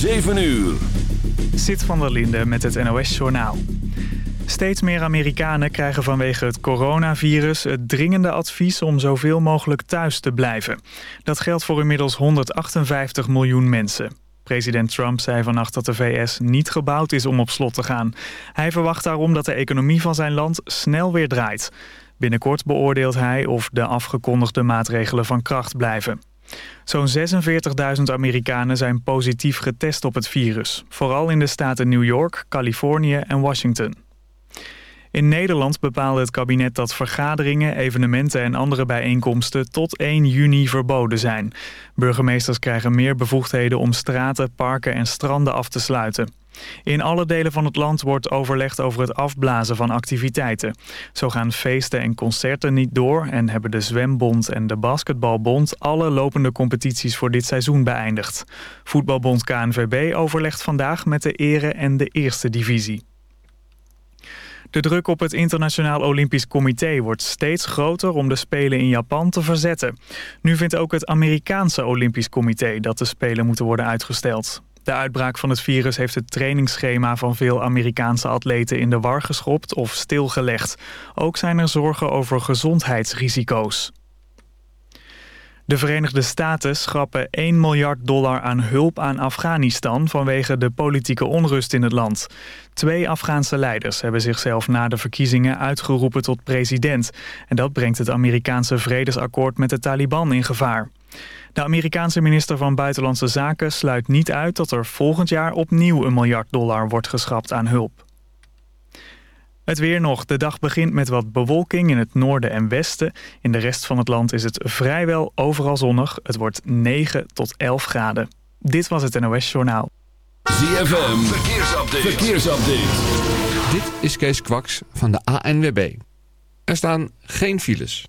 7 uur. Zit van der Linde met het NOS-journaal. Steeds meer Amerikanen krijgen vanwege het coronavirus het dringende advies om zoveel mogelijk thuis te blijven. Dat geldt voor inmiddels 158 miljoen mensen. President Trump zei vannacht dat de VS niet gebouwd is om op slot te gaan. Hij verwacht daarom dat de economie van zijn land snel weer draait. Binnenkort beoordeelt hij of de afgekondigde maatregelen van kracht blijven. Zo'n 46.000 Amerikanen zijn positief getest op het virus. Vooral in de staten New York, Californië en Washington. In Nederland bepaalde het kabinet dat vergaderingen, evenementen en andere bijeenkomsten tot 1 juni verboden zijn. Burgemeesters krijgen meer bevoegdheden om straten, parken en stranden af te sluiten. In alle delen van het land wordt overlegd over het afblazen van activiteiten. Zo gaan feesten en concerten niet door en hebben de Zwembond en de Basketbalbond alle lopende competities voor dit seizoen beëindigd. Voetbalbond KNVB overlegt vandaag met de ere en de eerste divisie. De druk op het Internationaal Olympisch Comité wordt steeds groter om de Spelen in Japan te verzetten. Nu vindt ook het Amerikaanse Olympisch Comité dat de Spelen moeten worden uitgesteld. De uitbraak van het virus heeft het trainingsschema van veel Amerikaanse atleten in de war geschopt of stilgelegd. Ook zijn er zorgen over gezondheidsrisico's. De Verenigde Staten schrappen 1 miljard dollar aan hulp aan Afghanistan vanwege de politieke onrust in het land. Twee Afghaanse leiders hebben zichzelf na de verkiezingen uitgeroepen tot president. En dat brengt het Amerikaanse vredesakkoord met de Taliban in gevaar. De Amerikaanse minister van Buitenlandse Zaken sluit niet uit dat er volgend jaar opnieuw een miljard dollar wordt geschrapt aan hulp. Het weer nog. De dag begint met wat bewolking in het noorden en westen. In de rest van het land is het vrijwel overal zonnig. Het wordt 9 tot 11 graden. Dit was het NOS Journaal. ZFM, verkeersupdate. verkeersupdate. Dit is Kees Kwaks van de ANWB. Er staan geen files.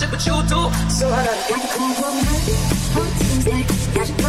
shit, but you do. So I gotta come from my heart seems like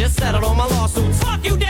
just settled on my lawsuits. Fuck you, Dad.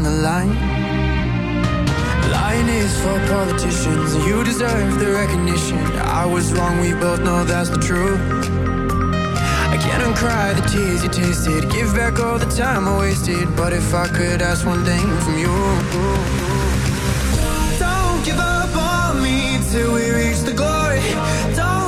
on the line. Lying is for politicians, you deserve the recognition. I was wrong, we both know that's the truth. I can't uncry the tears you tasted, give back all the time I wasted. But if I could ask one thing from you, don't give up on me till we reach the glory. Don't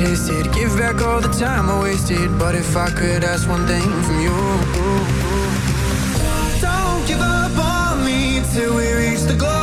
tasted, give back all the time I wasted. But if I could ask one thing from you, don't give up on me till we reach the glory.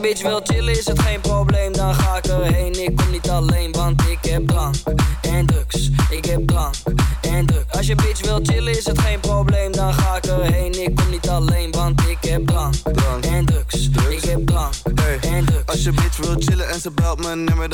Bitch wil chillen is het geen probleem,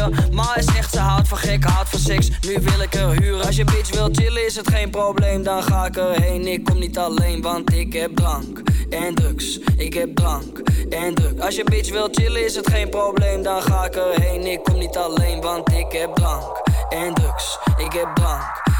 Je ma is echt, ze houdt van gek, houdt van seks. Nu wil ik er huren. Als je bitch wil chillen, is het geen probleem, dan ga ik erheen. Ik kom niet alleen, want ik heb drank en drugs. Ik heb drank en drugs. Als je bitch wil chillen, is het geen probleem, dan ga ik erheen. Ik kom niet alleen, want ik heb drank en drugs. Ik heb drank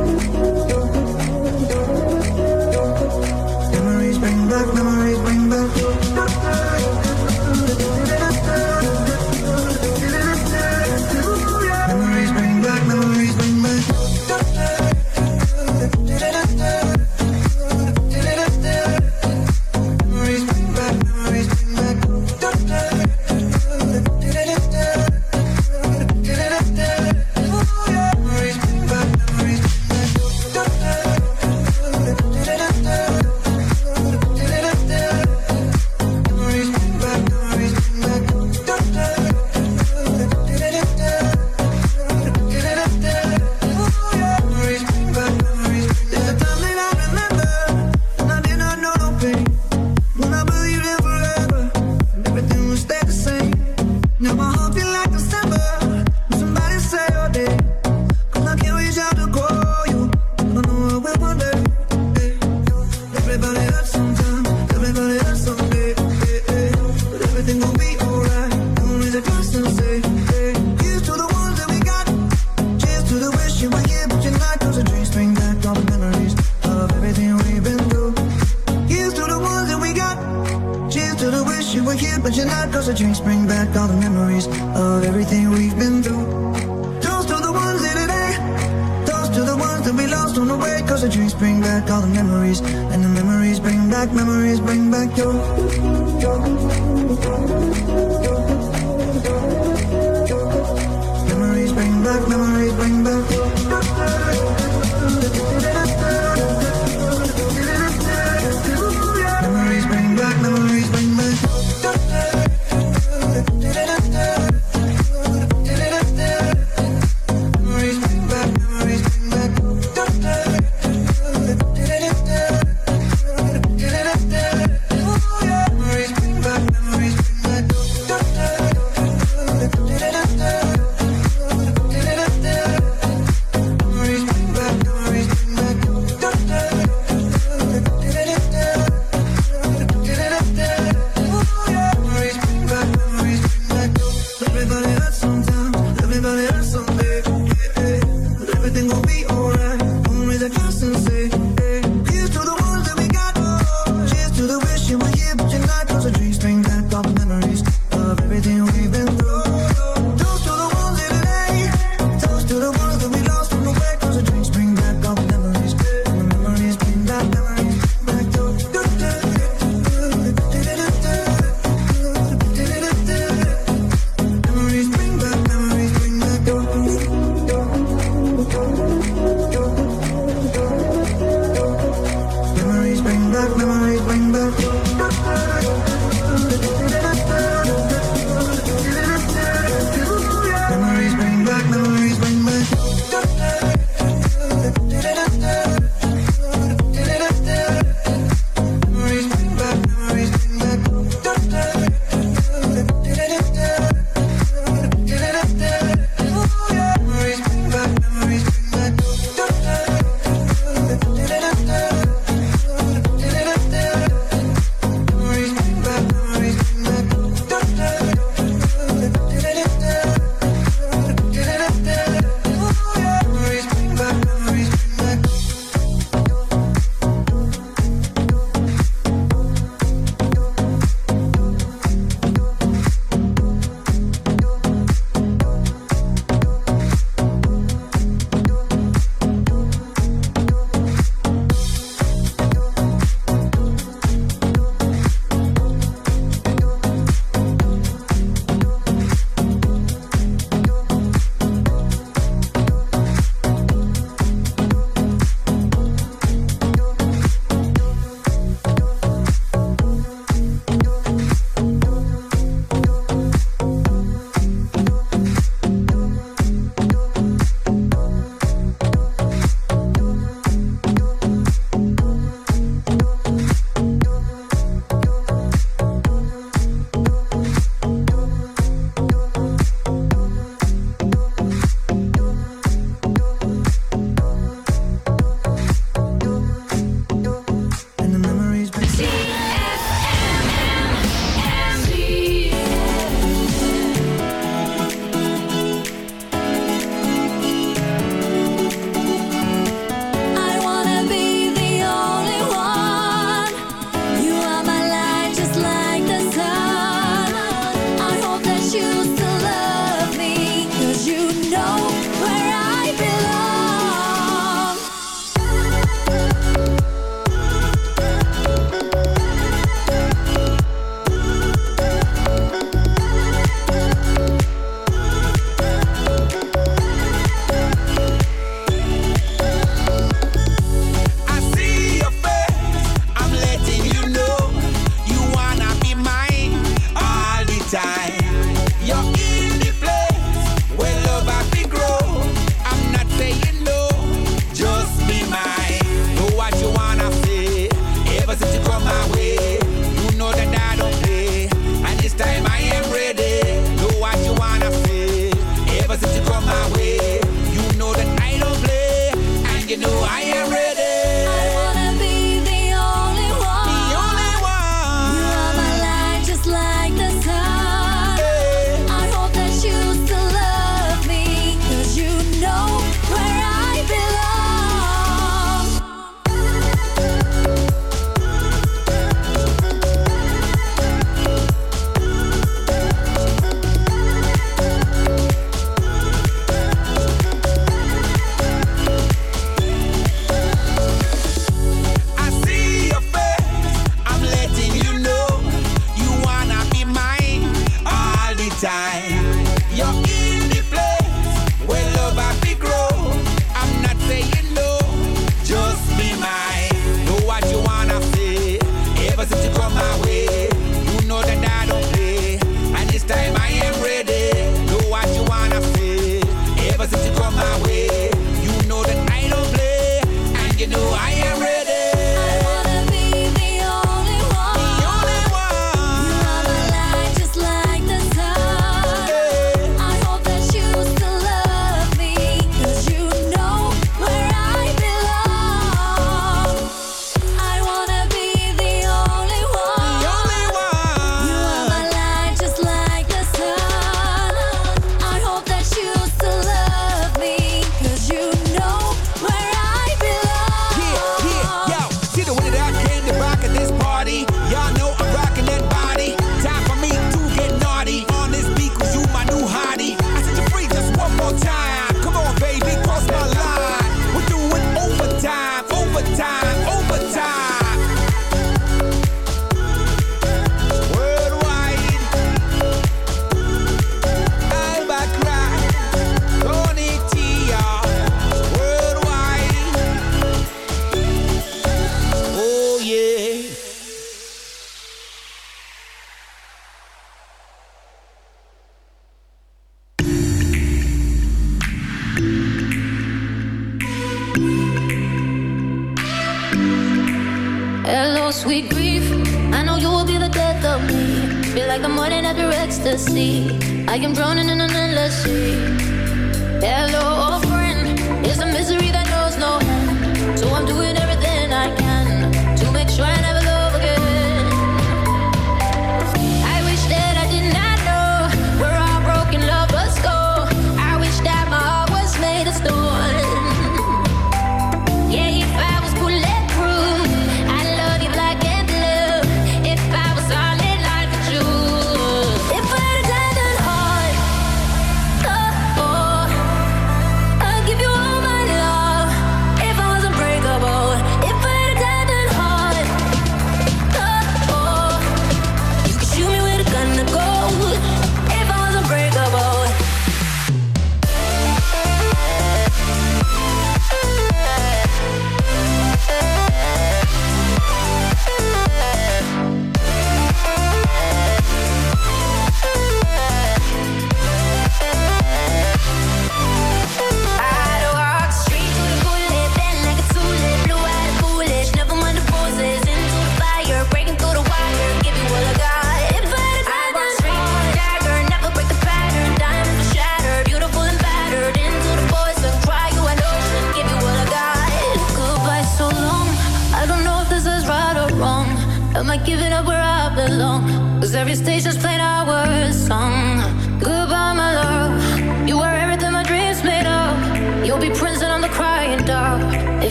and the memories bring back, memories bring back your. your, your, your memories bring back, memories bring back